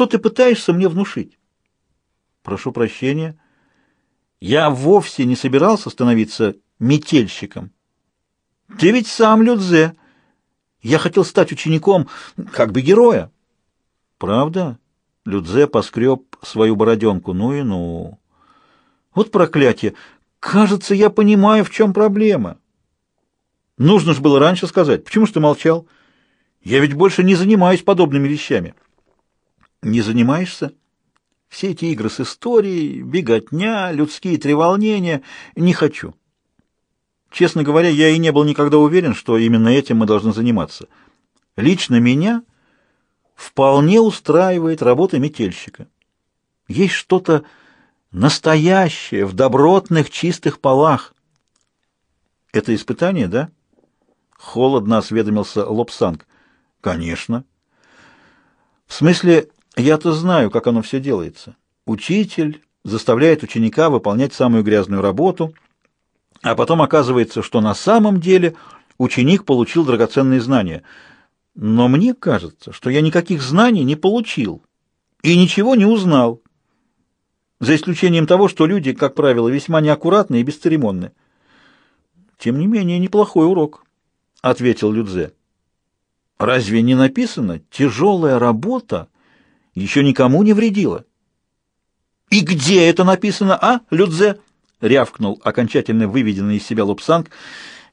Что ты пытаешься мне внушить? Прошу прощения. Я вовсе не собирался становиться метельщиком. Ты ведь сам Людзе. Я хотел стать учеником, как бы героя. Правда? Людзе поскреб свою бороденку. Ну и ну. Вот проклятие. Кажется, я понимаю, в чем проблема. Нужно же было раньше сказать. Почему ж ты молчал? Я ведь больше не занимаюсь подобными вещами. Не занимаешься? Все эти игры с историей, беготня, людские треволнения — не хочу. Честно говоря, я и не был никогда уверен, что именно этим мы должны заниматься. Лично меня вполне устраивает работа метельщика. Есть что-то настоящее в добротных чистых полах. Это испытание, да? Холодно осведомился Лобсанг. Конечно. В смысле, я-то знаю, как оно все делается. Учитель заставляет ученика выполнять самую грязную работу — а потом оказывается, что на самом деле ученик получил драгоценные знания. Но мне кажется, что я никаких знаний не получил и ничего не узнал, за исключением того, что люди, как правило, весьма неаккуратны и бесцеремонны. Тем не менее, неплохой урок, — ответил Людзе. Разве не написано «тяжелая работа еще никому не вредила»? И где это написано, а, Людзе? — рявкнул окончательно выведенный из себя Лупсанг.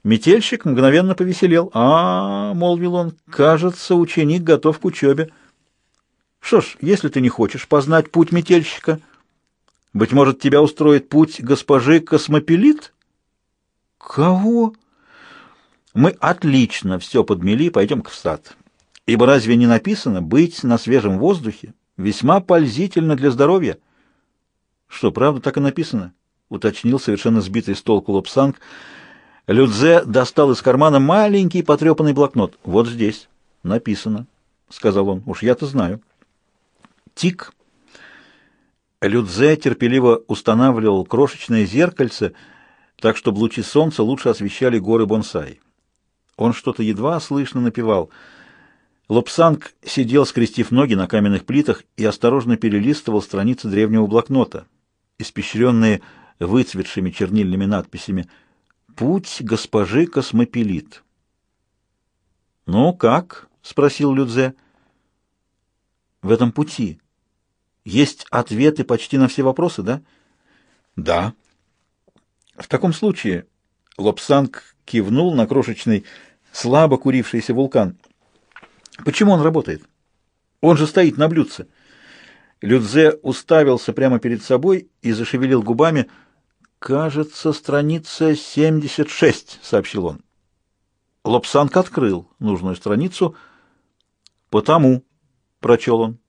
Метельщик мгновенно повеселел. «А, — молвил он, — кажется, ученик готов к учебе. Что ж, если ты не хочешь познать путь метельщика, быть может, тебя устроит путь госпожи Космопелит? — Кого? — Мы отлично все подмели, пойдем-ка в сад. Ибо разве не написано быть на свежем воздухе весьма пользительно для здоровья? — Что, правда так и написано? —— уточнил совершенно сбитый с толку Лобсанг. Людзе достал из кармана маленький потрепанный блокнот. «Вот здесь. Написано», — сказал он. «Уж я-то знаю». «Тик». Людзе терпеливо устанавливал крошечное зеркальце, так, чтобы лучи солнца лучше освещали горы бонсай. Он что-то едва слышно напевал. Лобсанг сидел, скрестив ноги на каменных плитах, и осторожно перелистывал страницы древнего блокнота, испещренные выцветшими чернильными надписями «Путь госпожи Космопелит». «Ну, как?» — спросил Людзе. «В этом пути есть ответы почти на все вопросы, да?» «Да». «В таком случае...» — Лобсанг кивнул на крошечный, слабо курившийся вулкан. «Почему он работает? Он же стоит на блюдце». Людзе уставился прямо перед собой и зашевелил губами — «Кажется, страница 76», — сообщил он. Лобсанг открыл нужную страницу. «Потому», — прочел он.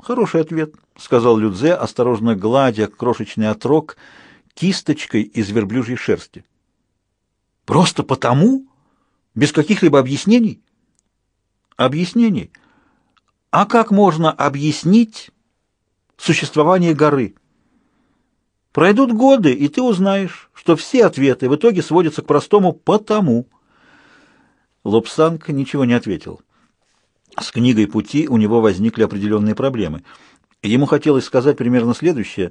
«Хороший ответ», — сказал Людзе, осторожно гладя крошечный отрок кисточкой из верблюжьей шерсти. «Просто потому? Без каких-либо объяснений?» «Объяснений? А как можно объяснить существование горы?» Пройдут годы, и ты узнаешь, что все ответы в итоге сводятся к простому «потому». Лобсанг ничего не ответил. С книгой пути у него возникли определенные проблемы. Ему хотелось сказать примерно следующее.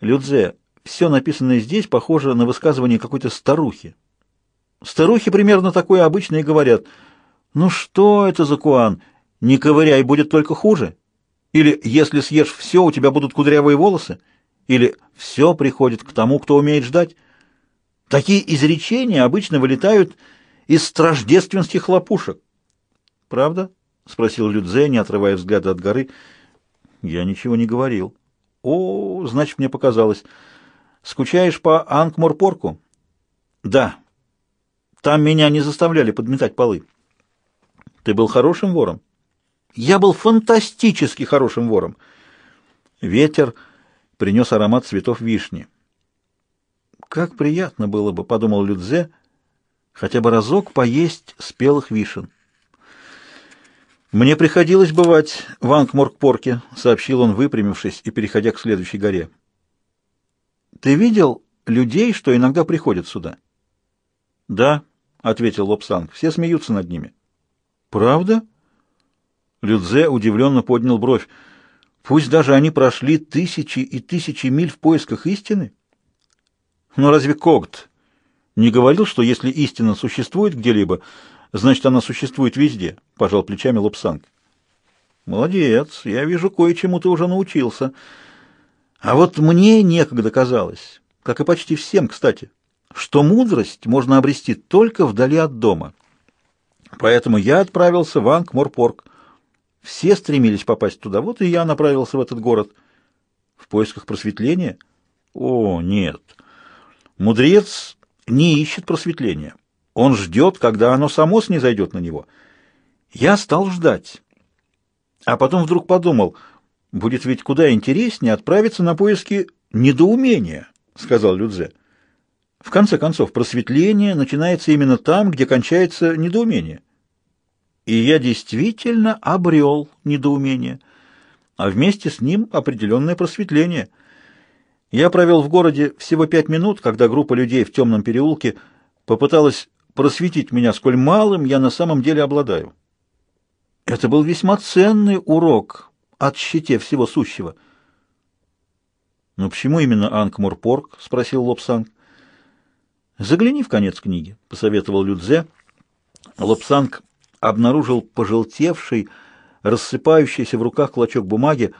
«Людзе, все написанное здесь похоже на высказывание какой-то старухи. Старухи примерно такое обычно и говорят. Ну что это за куан? Не ковыряй, будет только хуже. Или если съешь все, у тебя будут кудрявые волосы. Или все приходит к тому, кто умеет ждать. Такие изречения обычно вылетают из страждественских хлопушек. «Правда?» — спросил Людзе, не отрывая взгляда от горы. «Я ничего не говорил». «О, значит, мне показалось. Скучаешь по Ангморпорку?» «Да. Там меня не заставляли подметать полы». «Ты был хорошим вором?» «Я был фантастически хорошим вором». Ветер принес аромат цветов вишни. «Как приятно было бы, — подумал Людзе, — хотя бы разок поесть спелых вишен». «Мне приходилось бывать в Ангморкпорке», — сообщил он, выпрямившись и переходя к следующей горе. «Ты видел людей, что иногда приходят сюда?» «Да», — ответил Лобсанг, — «все смеются над ними». «Правда?» Людзе удивленно поднял бровь. Пусть даже они прошли тысячи и тысячи миль в поисках истины. Но разве Когт не говорил, что если истина существует где-либо, значит, она существует везде? Пожал плечами Лобсанг. Молодец, я вижу, кое-чему ты уже научился. А вот мне некогда казалось, как и почти всем, кстати, что мудрость можно обрести только вдали от дома. Поэтому я отправился в Ангморпорг. Все стремились попасть туда, вот и я направился в этот город. В поисках просветления? О, нет. Мудрец не ищет просветления. Он ждет, когда оно само снизойдет на него. Я стал ждать. А потом вдруг подумал, будет ведь куда интереснее отправиться на поиски недоумения, сказал Людзе. В конце концов, просветление начинается именно там, где кончается недоумение. И я действительно обрел недоумение, а вместе с ним определенное просветление. Я провел в городе всего пять минут, когда группа людей в темном переулке попыталась просветить меня, сколь малым я на самом деле обладаю. Это был весьма ценный урок от щите всего сущего. «Но почему именно Анкмурпорг?» — спросил Лобсанг. «Загляни в конец книги», — посоветовал Людзе. Лобсанг обнаружил пожелтевший, рассыпающийся в руках клочок бумаги,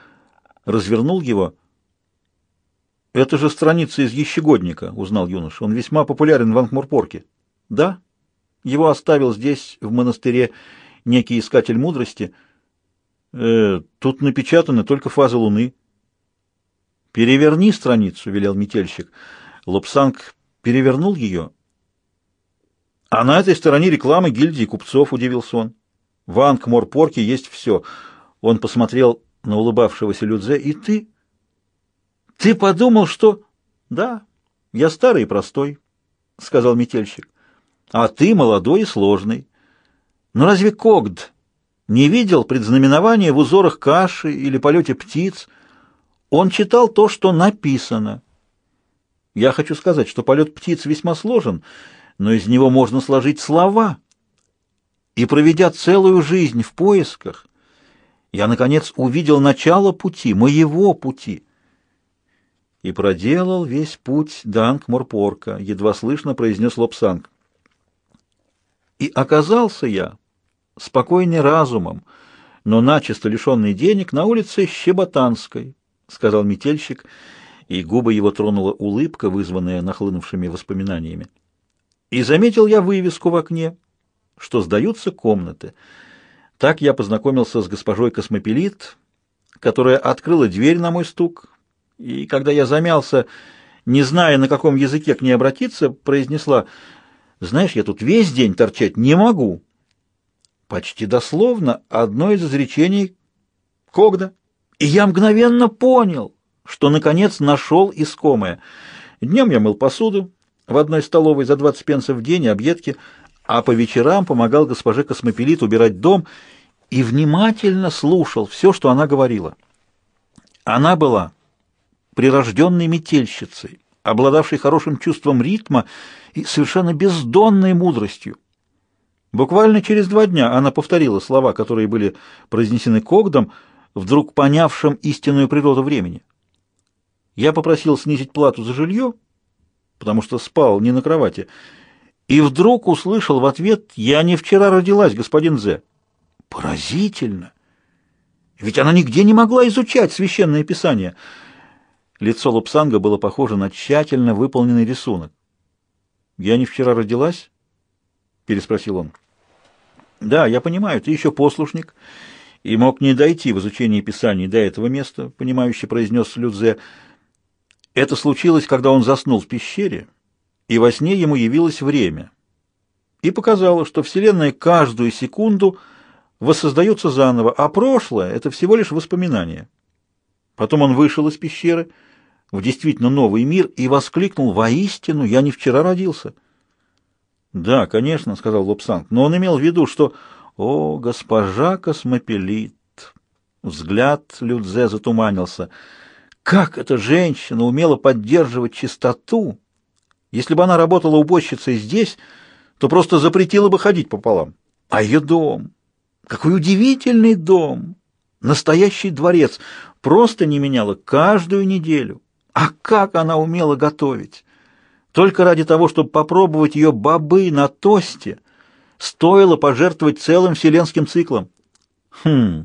развернул его. «Это же страница из «Ещегодника», — узнал юноша. «Он весьма популярен в Анкмурпорке». «Да, его оставил здесь, в монастыре, некий искатель мудрости. Э, тут напечатаны только фазы Луны». «Переверни страницу», — велел метельщик. Лобсанг перевернул ее. А на этой стороне рекламы гильдии купцов, удивился он. В Ангморпорке есть все. Он посмотрел на улыбавшегося Людзе. И ты? Ты подумал, что... Да, я старый и простой, сказал метельщик. А ты молодой и сложный. Но разве Когд не видел предзнаменования в узорах каши или полете птиц? Он читал то, что написано. Я хочу сказать, что полет птиц весьма сложен, но из него можно сложить слова. И проведя целую жизнь в поисках, я, наконец, увидел начало пути, моего пути. И проделал весь путь до Ангморпорка, едва слышно произнес Лобсанг. И оказался я, спокойный разумом, но начисто лишенный денег, на улице Щеботанской, сказал метельщик, — и губы его тронула улыбка, вызванная нахлынувшими воспоминаниями. И заметил я вывеску в окне, что сдаются комнаты. Так я познакомился с госпожой Космопелит, которая открыла дверь на мой стук, и когда я замялся, не зная, на каком языке к ней обратиться, произнесла, «Знаешь, я тут весь день торчать не могу». Почти дословно одно из изречений Когда. И я мгновенно понял, что, наконец, нашел искомое. Днем я мыл посуду в одной столовой за 20 пенсов в день, объедки, а по вечерам помогал госпоже Космопелит убирать дом и внимательно слушал все, что она говорила. Она была прирожденной метельщицей, обладавшей хорошим чувством ритма и совершенно бездонной мудростью. Буквально через два дня она повторила слова, которые были произнесены Когдом, вдруг понявшим истинную природу времени. Я попросил снизить плату за жилье, потому что спал не на кровати, и вдруг услышал в ответ «Я не вчера родилась, господин Зе». Поразительно! Ведь она нигде не могла изучать священное писание. Лицо Лупсанга было похоже на тщательно выполненный рисунок. «Я не вчера родилась?» — переспросил он. «Да, я понимаю, ты еще послушник» и мог не дойти в изучении Писаний до этого места, понимающе произнес Людзе, — это случилось, когда он заснул в пещере, и во сне ему явилось время. И показало, что Вселенная каждую секунду воссоздается заново, а прошлое — это всего лишь воспоминание. Потом он вышел из пещеры в действительно новый мир и воскликнул «Воистину, я не вчера родился». «Да, конечно», — сказал Лобсанг, — «но он имел в виду, что...» «О, госпожа Космопелит!» Взгляд Людзе затуманился — как эта женщина умела поддерживать чистоту? Если бы она работала уборщицей здесь, то просто запретила бы ходить пополам. А ее дом! Какой удивительный дом! Настоящий дворец. Просто не меняла каждую неделю. А как она умела готовить! Только ради того, чтобы попробовать ее бобы на тосте, стоило пожертвовать целым вселенским циклом. Хм,